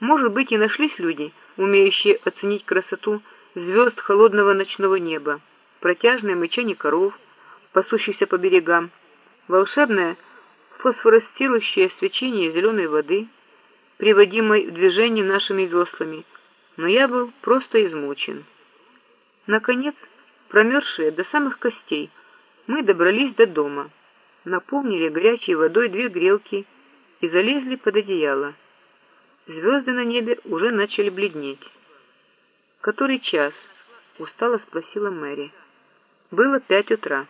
Может быть, и нашлись люди, умеющие оценить красоту звезд холодного ночного неба, протяжное мычание коров, пасущихся по берегам, волшебное фосфорестирующее свечение зеленой воды, приводимой в движение нашими веслами, но я был просто измучен. Наконец, промерзшие до самых костей, мы добрались до дома, наполнили горячей водой две грелки и залезли под одеяло. Звезды на небе уже начали бледнеть. «Который час?» — устало спросила Мэри. Было пять утра.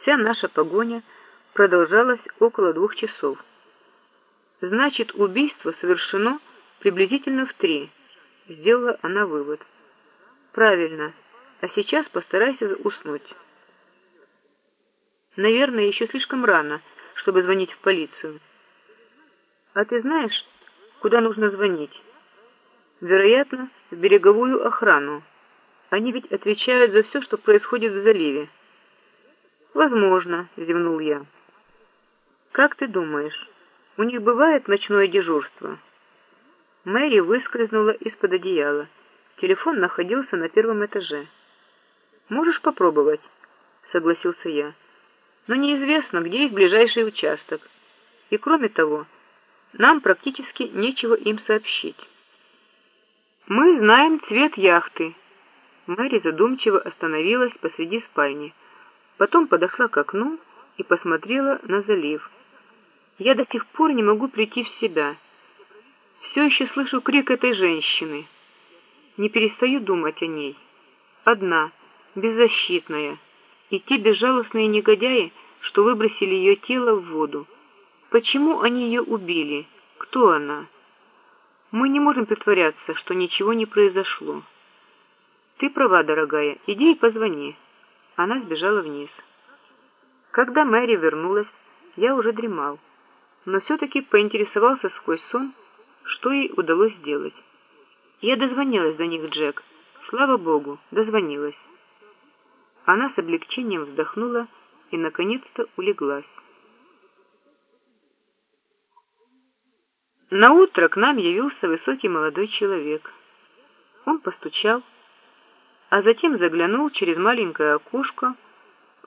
Вся наша погоня продолжалась около двух часов. Значит, убийство совершено приблизительно в три, сделала она вывод. Правильно. А сейчас постарайся уснуть. Наверное, еще слишком рано, чтобы звонить в полицию. А ты знаешь, Куда нужно звонить? Вероятно, в береговую охрану. Они ведь отвечают за все, что происходит в заливе. Возможно, зевнул я. Как ты думаешь, у них бывает ночное дежурство? Мэри выскользнула из-под одеяла. Телефон находился на первом этаже. «Можешь попробовать», — согласился я. «Но неизвестно, где их ближайший участок. И кроме того, нам практически нечего им сообщить. Мы знаем цвет яхты. Мэри задумчиво остановилась посреди спальни, потом подошла к окну и посмотрела на залив. Я до сих пор не могу прийти в себя. Все еще слышу крик этой женщины. Не перестаю думать о ней. Одна, беззащитная, и те безжалостные негодяи, что выбросили ее тело в воду. Почему они ее убили? Кто она? Мы не можем притворяться, что ничего не произошло. Ты права, дорогая, иди и позвони. Она сбежала вниз. Когда Мэри вернулась, я уже дремал, но все-таки поинтересовался сквозь сон, что ей удалось сделать. Я дозвонилась до них, Джек. Слава богу, дозвонилась. Она с облегчением вздохнула и, наконец-то, улеглась. На утро к нам явился высокий молодой человек. Он постучал, а затем заглянул через маленькое окошко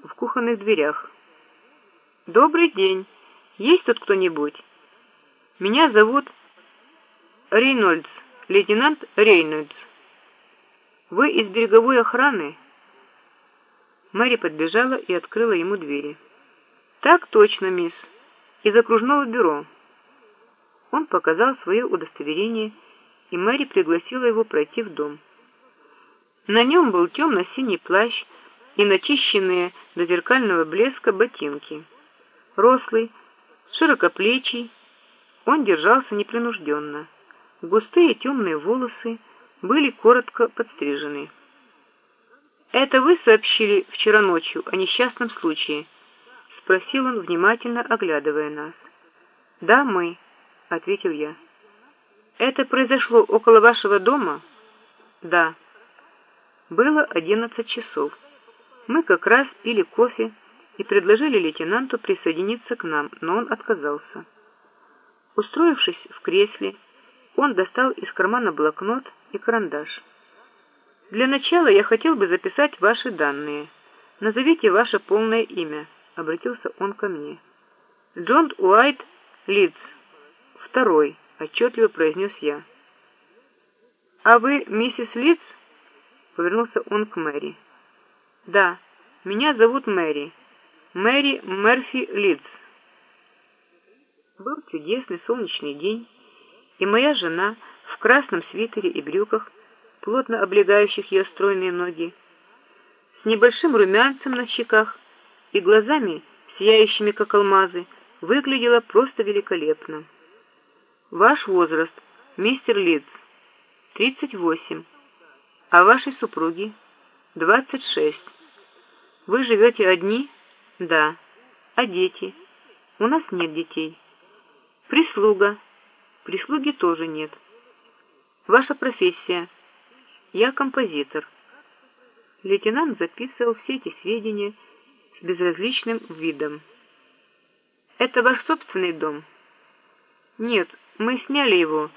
в кухонных дверях. «Добрый день! Есть тут кто-нибудь? Меня зовут Рейнольдс, лейтенант Рейнольдс. Вы из береговой охраны?» Мэри подбежала и открыла ему двери. «Так точно, мисс, из окружного бюро». Он показал свое удостоверение, и Мэри пригласила его пройти в дом. На нем был темно-синий плащ и начищенные до зеркального блеска ботинки. Рослый, широкоплечий, он держался непринужденно. Густые темные волосы были коротко подстрижены. «Это вы сообщили вчера ночью о несчастном случае?» — спросил он, внимательно оглядывая нас. «Да, мы». — ответил я. «Это произошло около вашего дома?» «Да». Было одиннадцать часов. Мы как раз пили кофе и предложили лейтенанту присоединиться к нам, но он отказался. Устроившись в кресле, он достал из кармана блокнот и карандаш. «Для начала я хотел бы записать ваши данные. Назовите ваше полное имя», — обратился он ко мне. «Джон Уайт Лидс». «Второй», — отчетливо произнес я. «А вы миссис Литц?» — повернулся он к Мэри. «Да, меня зовут Мэри. Мэри Мерфи Литц». Был чудесный солнечный день, и моя жена в красном свитере и брюках, плотно облегающих ее стройные ноги, с небольшим румянцем на щеках и глазами, сияющими как алмазы, выглядела просто великолепно. Ваш возраст, мистер Лидс, 38. А вашей супруги? 26. Вы живете одни? Да. А дети? У нас нет детей. Прислуга? Прислуги тоже нет. Ваша профессия? Я композитор. Лейтенант записывал все эти сведения с безразличным видом. Это ваш собственный дом? Нет, мы сняли его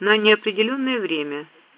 на неопределенное время –